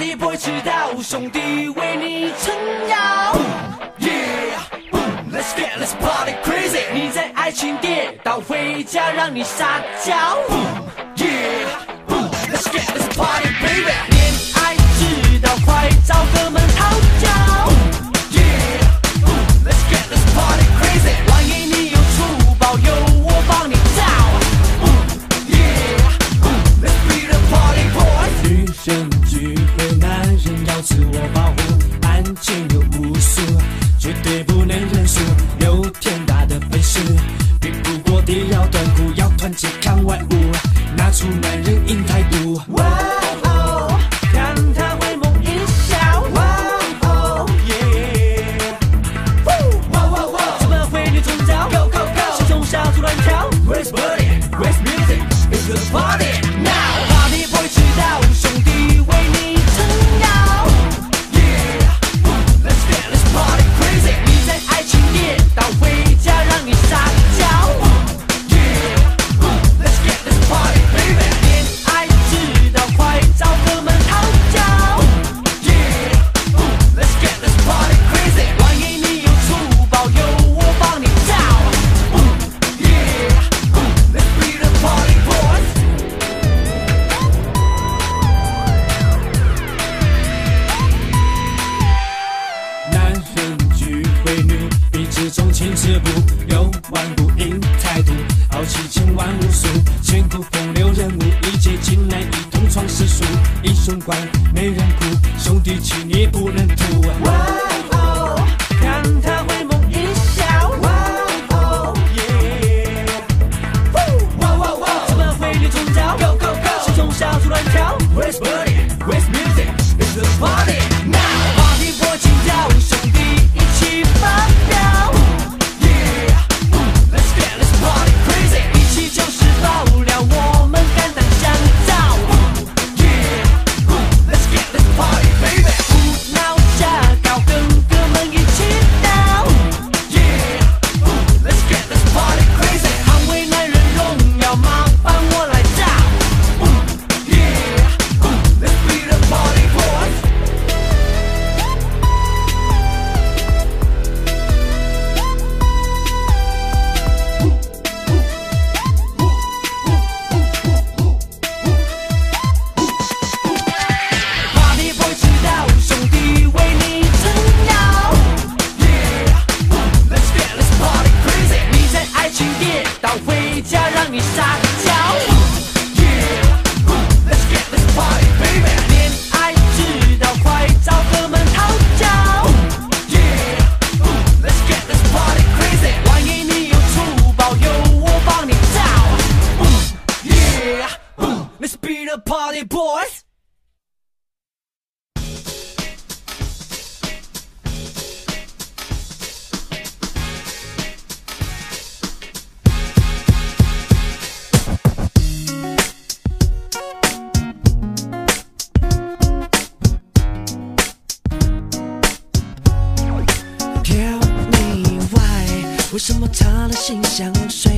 你不会知道兄弟为你撑腰 yeah let's get let's party crazy 你在爱情跌倒回家让你撒娇 yeah let's get let's party baby 恋爱之道快找哥们讨教自我保护他的心像水。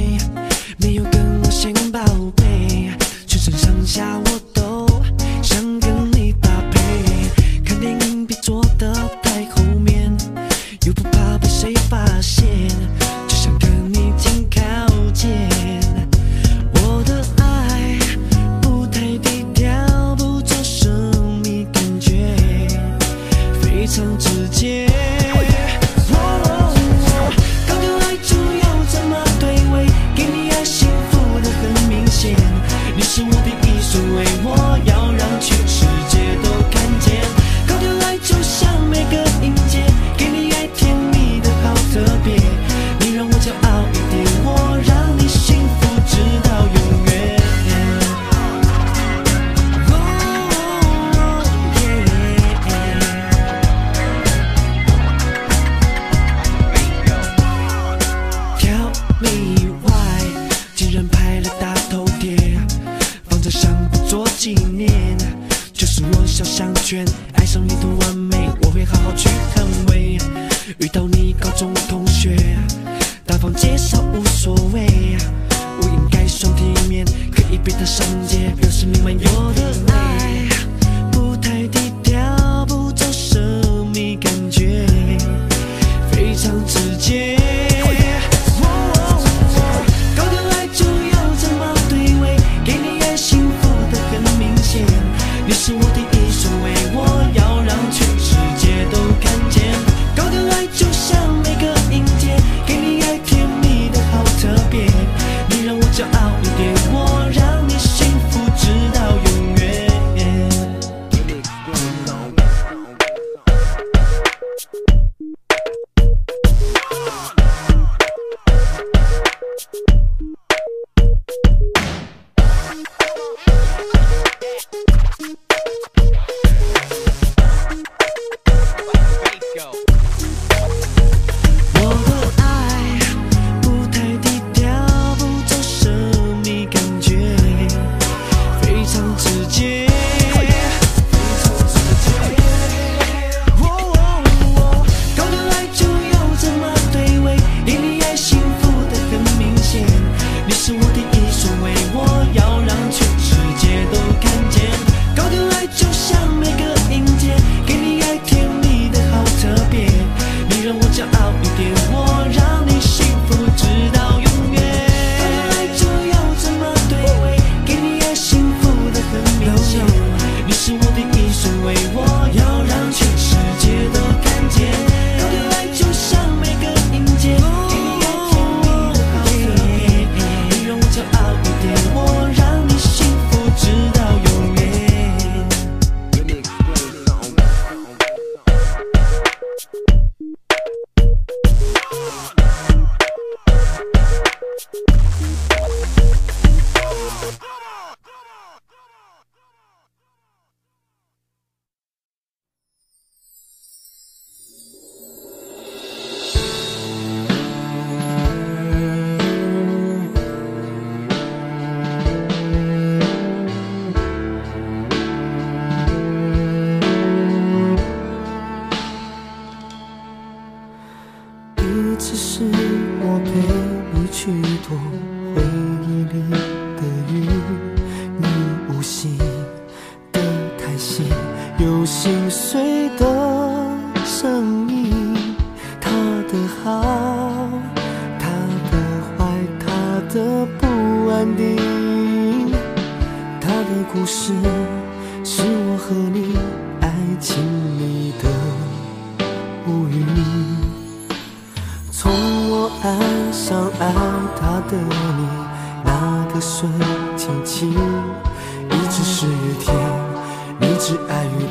爱与。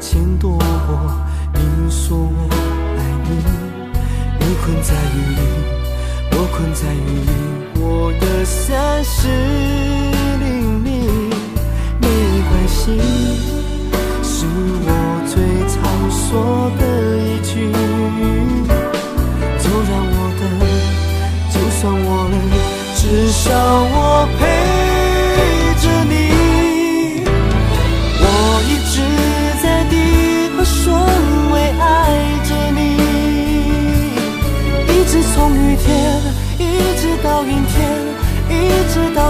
前躲过，你说我爱你，你困在雨里，我困在雨里，我的三十淋漓，没关系，是我最常说的一句，就让我等，就算我累，至少我陪。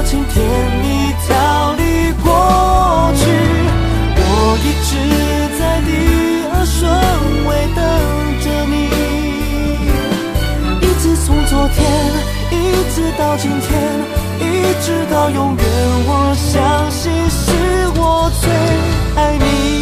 今天你逃离过去，我一直在第二顺位等着你，一直从昨天一直到今天，一直到永远。我相信是我最爱你。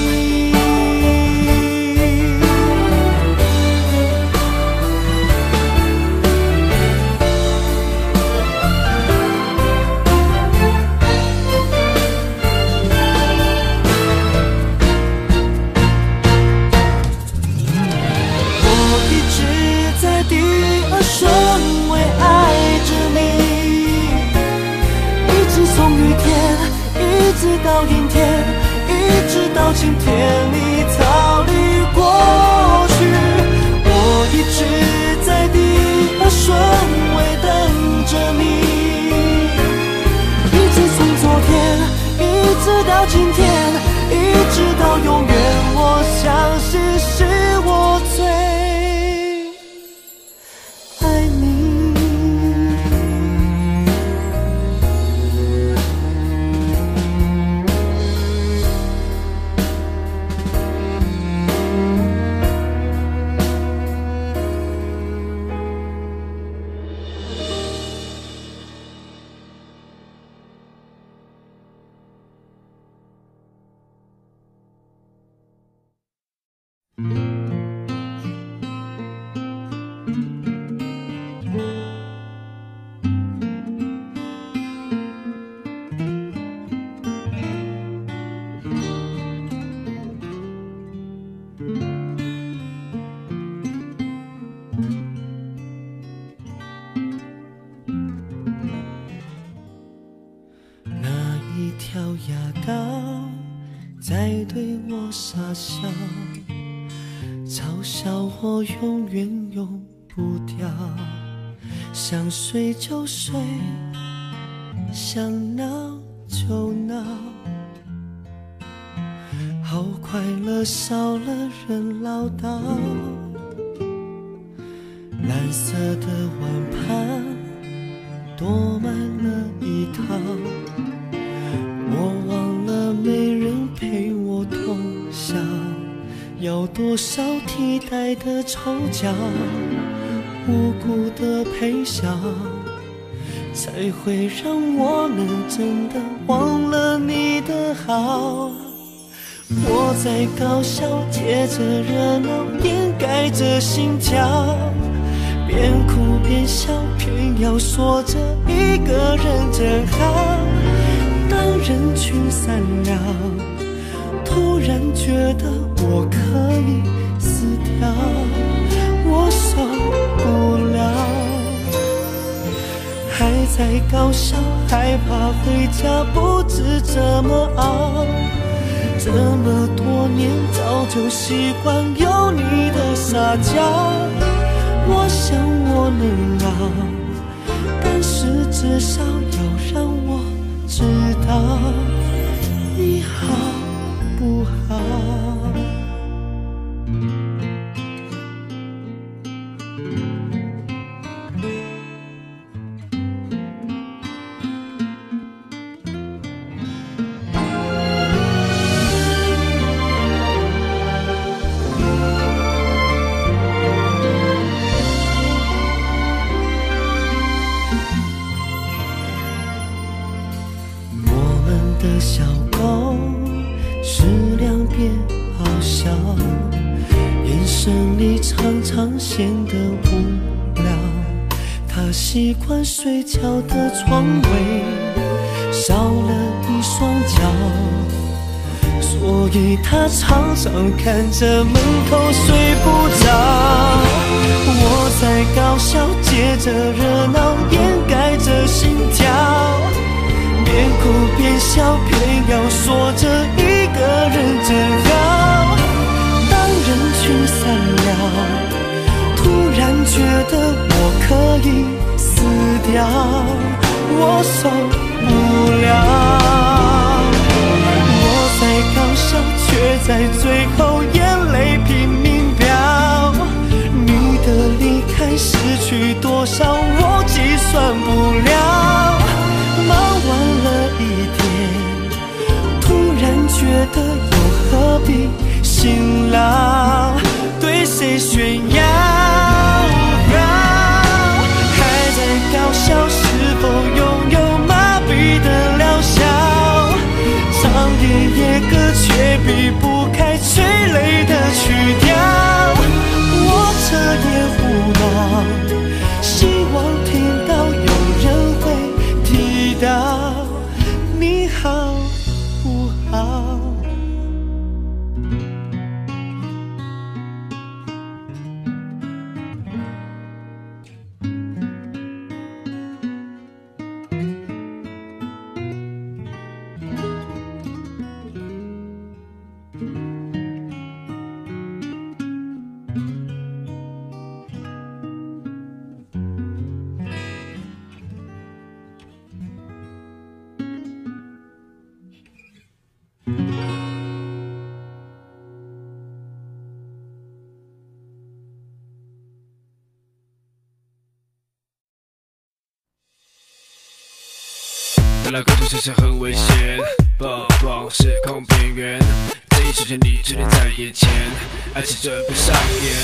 睡就睡，想闹就闹，好快乐少了人唠叨。蓝色的碗盘多满了一套，我忘了没人陪我通宵，要多少替代的丑奖。无辜的陪笑才会让我们真的忘了你的好我在搞笑借着热闹掩盖着心跳边哭边笑偏要说着一个人真好当人群散了突然觉得我可以死掉我受不了。还在高笑，害怕回家，不知怎么熬。这么多年，早就习惯有你的撒娇。我想我能熬，但是至少要让我知道你好不好。常显得无聊。他习惯睡觉的床位少了一双脚，所以他常常看着门口睡不着。我在高笑，借着热闹掩盖着心跳。边哭边笑，偏要说着一个人真好。当人群散了，可以死掉，我受不了。我在高笑，却在最后眼泪拼命飙。你的离开失去多少，我计算不了。忙完了一天，突然觉得又何必本来高中现实很危险，蹦蹦时空边缘，这一瞬间你出现在眼前，爱情准备上演。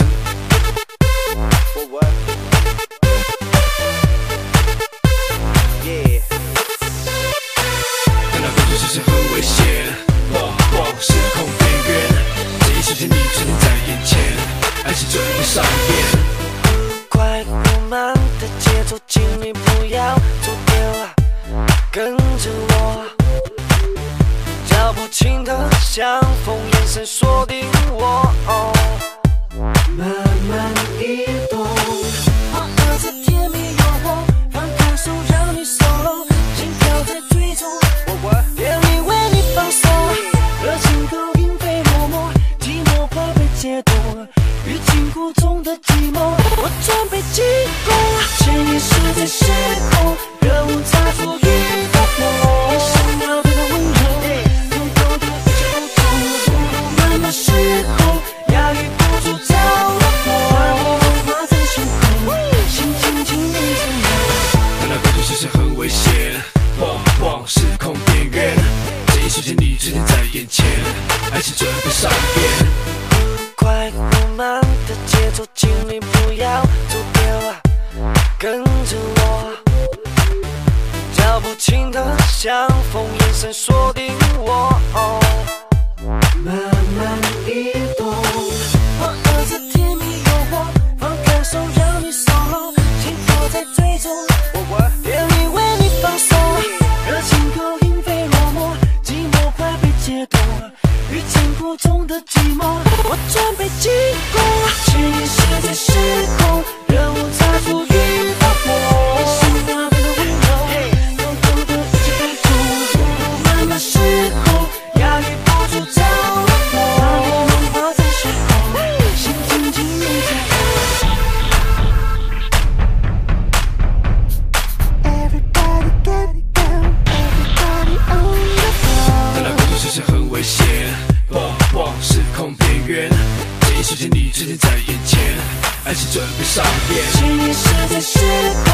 准备上电。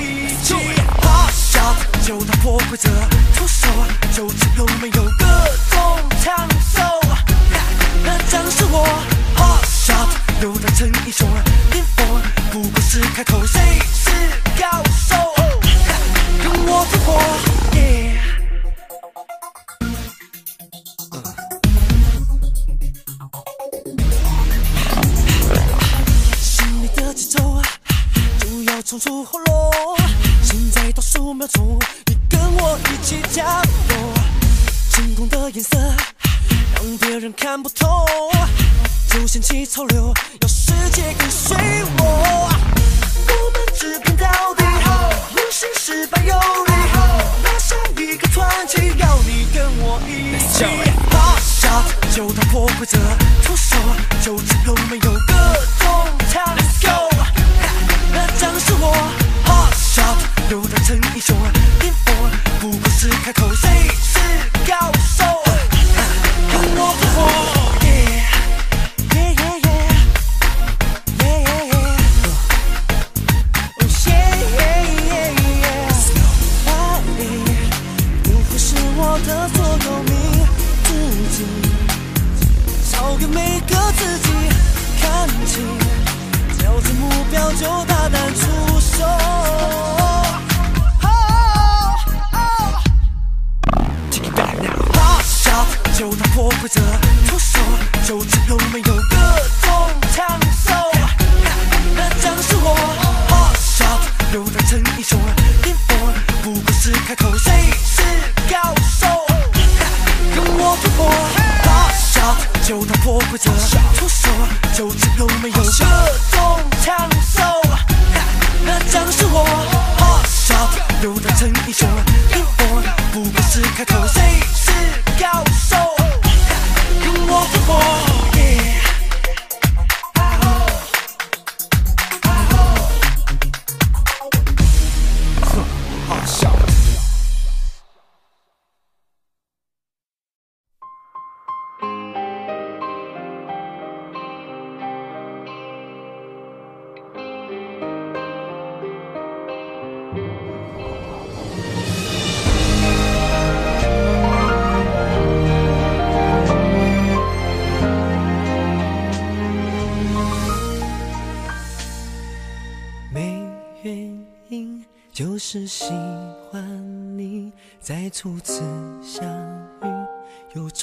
一起趴下，就打破规则，出手就只有命。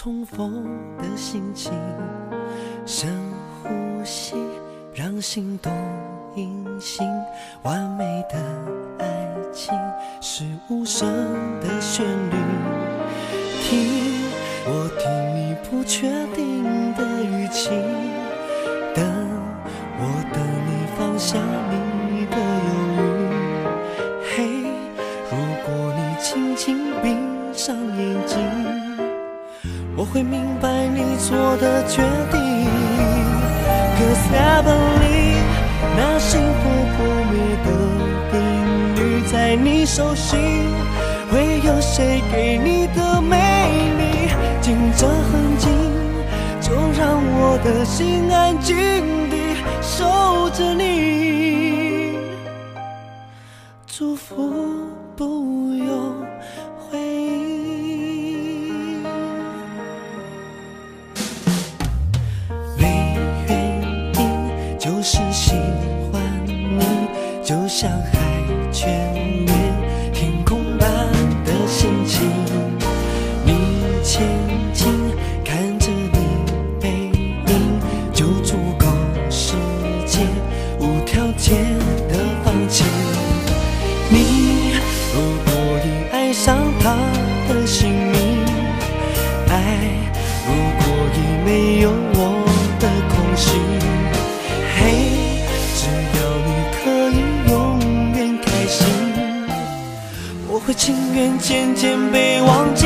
重逢的心情，深呼吸，让心动隐形。完美的爱情是无声的旋律，听我，听你不确定的语气，等我，等你放下。会明白你做的决定。Cause I believe 那幸福不灭的定律在你手心，会有谁给你的美丽？紧着很紧，就让我的心安静地守着你，祝福不。情愿渐渐被忘记。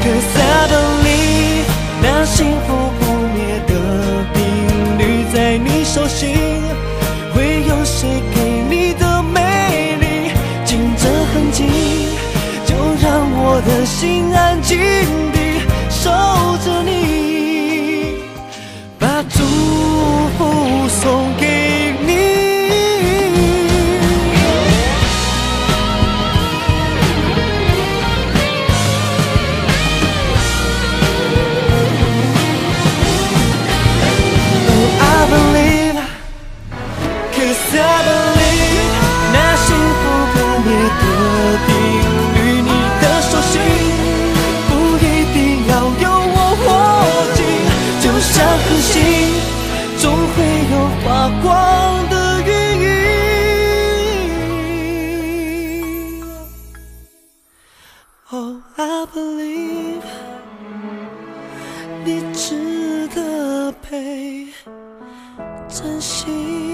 可 suddenly，那幸福不灭的定律在你手心，会有谁给你的美丽？紧着很迹，就让我的心安静地守着。发光的原因 oh i believe 你值得被珍惜。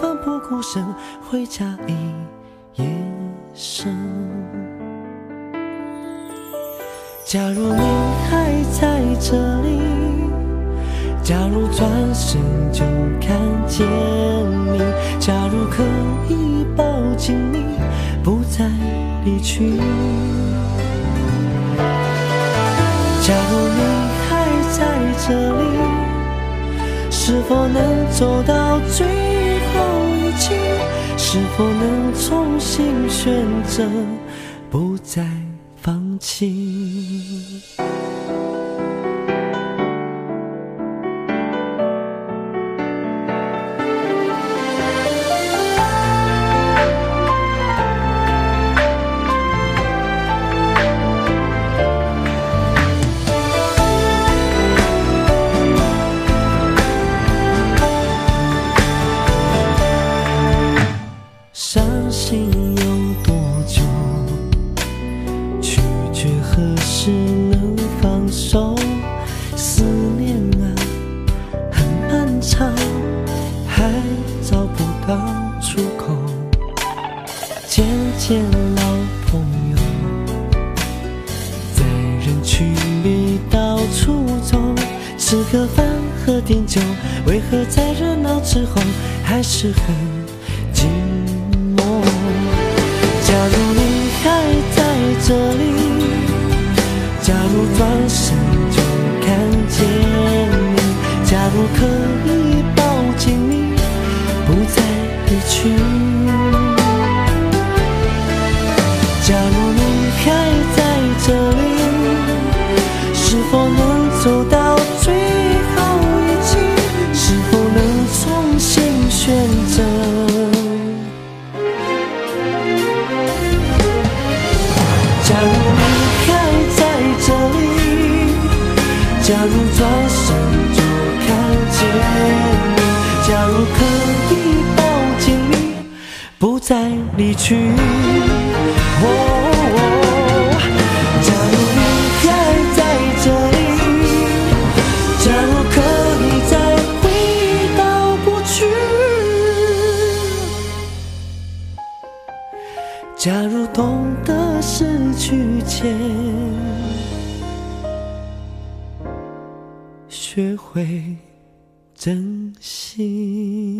奋不顾身回家一夜深假如你还在这里假如转身就看见你假如可以抱紧你不再离去。假如你还在这里是否能走到最是否能重新选择不再放弃。可在热闹之后还是很哦，假如你还在这里，假如可以再回到过去，假如懂得失去前学会珍惜。